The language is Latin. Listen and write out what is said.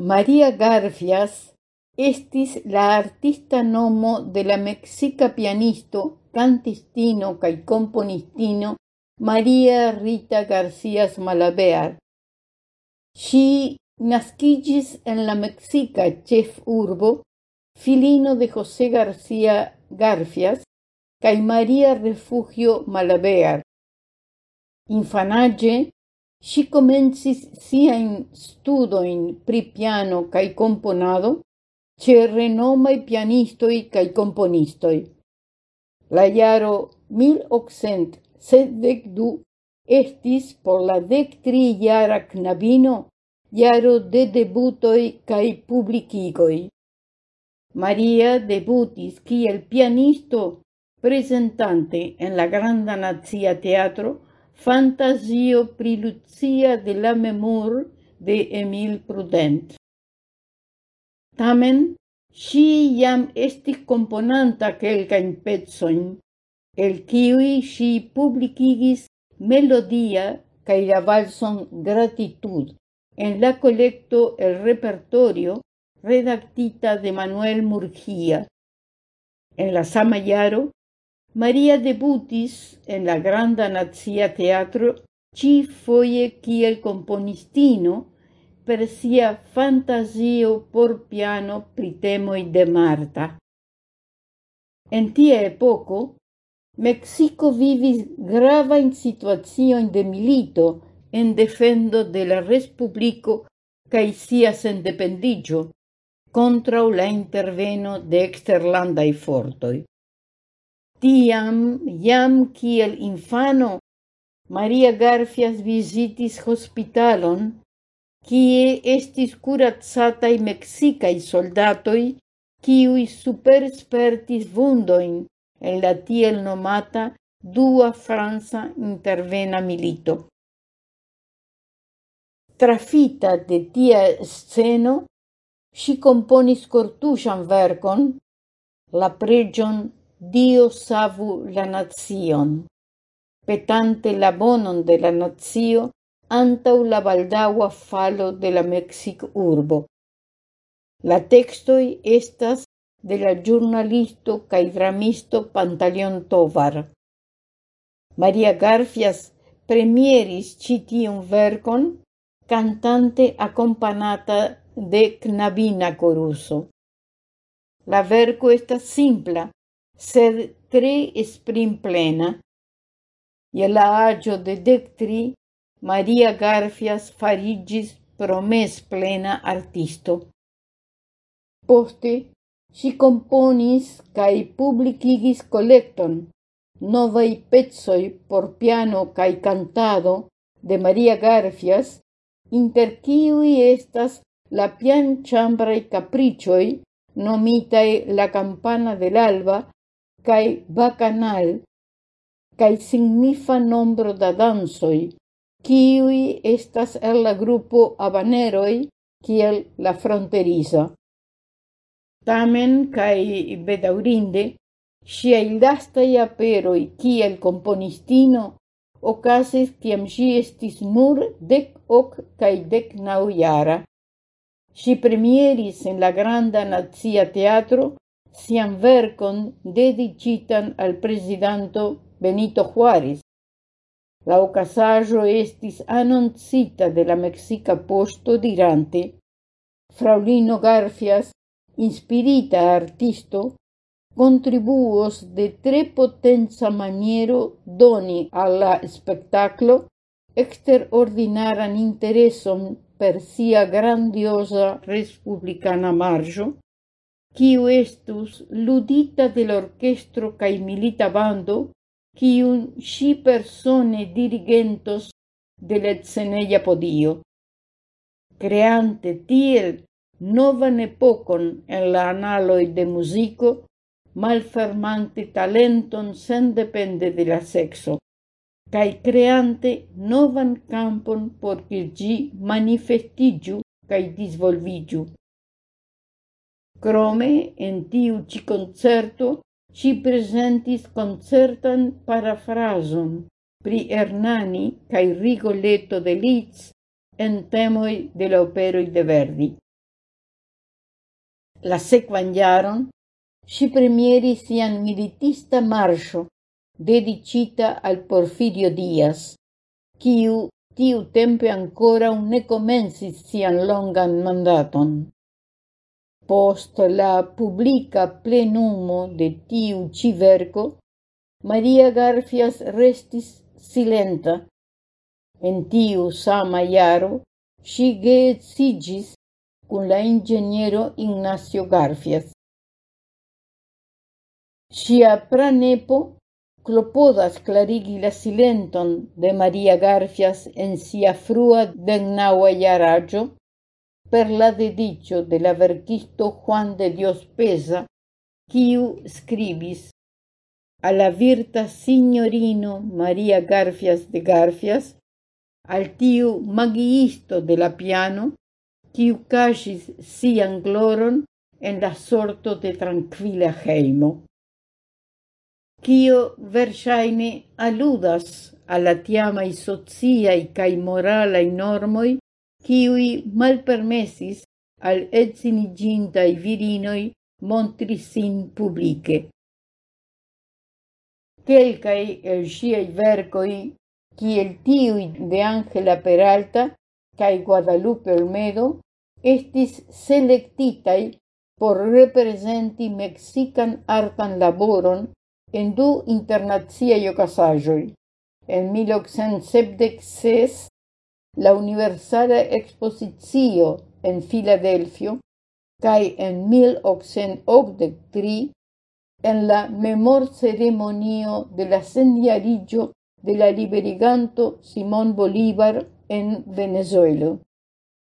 Maria Garfias estis la artista nomo de la mexica pianisto, cantistino cae componistino Maria Rita Garcías Malabear. Si nascigis en la mexica chef urbo, filino de José García Garfias, cae Maria Refugio Malabear. Infanage, Si comencis siain studoin pri piano cae componado ce renomai pianistoi cae componistoi. La iaro 1872 estis por la dectri iara knabino iaro de debutoi cae publicigoi. Maria debutis kiel pianisto presentante en la Granda Nazia Teatro Fantasio pri Lucia de la Memur de Emil Prudent. Tamen, si iam estis componanta quelcain pezzoin, el kiui si publicigis melodia cae la valson gratitud en la colecto el repertorio redactita de Manuel Murgia. En la sama Maria debutis en la Granda Nazia Teatro ci foie kiel componistino per sia fantasio por piano pritemoi de Marta. En tia epoco, Mexico vivis grava in situazio de milito en defendo de la respublico cae sia sendependigio contra la interveno de exterlandai fortoi. Tiam, jam kiel infano, Maria Garfias visitis hospitalon, kie estis curatsatai mexicai soldatoi, kiui superspertis vundoin en la tiel nomata dua franza intervena milito. Trafita de tia sceno, si componis cortusan vercon, la pregion Dio savu la nazion, petante la bonon de la nazio antau la baldaua falo de la Mexic urbo. La textoi estas de la giornalisto cae dramisto Pantaleon Tovar. Maria Garfias premieris citium vercon cantante acompanata de knabina coruso. La verco estas simpla, sed tre esprimplena. Je la agio de dectri, Maria Garfias farigis promes plena artisto. Poste, si componis cae publicigis collecton, novai pezzoi por piano cae cantado de Maria Garfias, inter ciui estas la pian chambrae caprichoi, nomitae la campana del alba, cae bacanal, cae signifa nombro da dansoi, kiui estas el la grupo habaneroi, kiel la fronteriza. Tamen, cae bedaurinde, siai lastai aperoi kiel componistino ocasis ciam si estis nur dec hoc cae dec nau iara. Si premieris en la Granda Nazia Teatro sian vercon dedicitan al presidanto Benito Juárez. La ocasajo estis annoncita de la Mexica Posto dirante Fraulino Garfias, inspirita artisto, contribuos de tre potenza maniero doni alla spectaclo extraordinaran intereson per sia grandiosa republicana marjo, quiu estus ludita del orchestro cae milita bando, quiun si persone dirigentos de la etseneia podio, creante tiel novan epocon en la analoi de musico, malfermante talenton sen depende de la sexo, cae creante novan campon por que gi manifestigiu cae disvolvigiu. Crome, en tiu ci concerto, ci presentis concertan parafrason pri Hernani cae Rigoletto de Litz en temoi de la operoi de Verdi. La sequan jaron, si premieri sian militista marcio dedicita al Porfirio Díaz, kiu tiu tempe ancora un ne comensis sian longan mandaton. Post la publica plenumo de tiu civerco, Maria Garfias restis silenta. En tiu sama jaro ŝi sigis con la ingeniero Ignacio Garfias. Sia pranepo clopodas clarigi la silenton de Maria Garfias en sia frua dennaua iaraggio, per la dedicio de la verquisto Juan de Dios Pesa, quiu scribis a la virta signorino Maria Garfias de Garfias, al tiu magiisto de la piano, quiu casis sian gloron en la sorto de tranquila heimo. Cio versaine aludas alla tiamai sociai cae moralai normoi kiui malpermesis al edzinigintai virinoi montri sin publice. Quelcai el sciei vercoi, el tiui de Angela Peralta cae Guadalupe Olmedo, estis selectitai por representi mexican artan laboron en du internaziai ocasajoi, en 1876 la Universala Expositio en Filadelfio, cae en 1883, en la memor ceremonio de la sendiarillo de la liberiganto Simón Bolívar en Venezuela.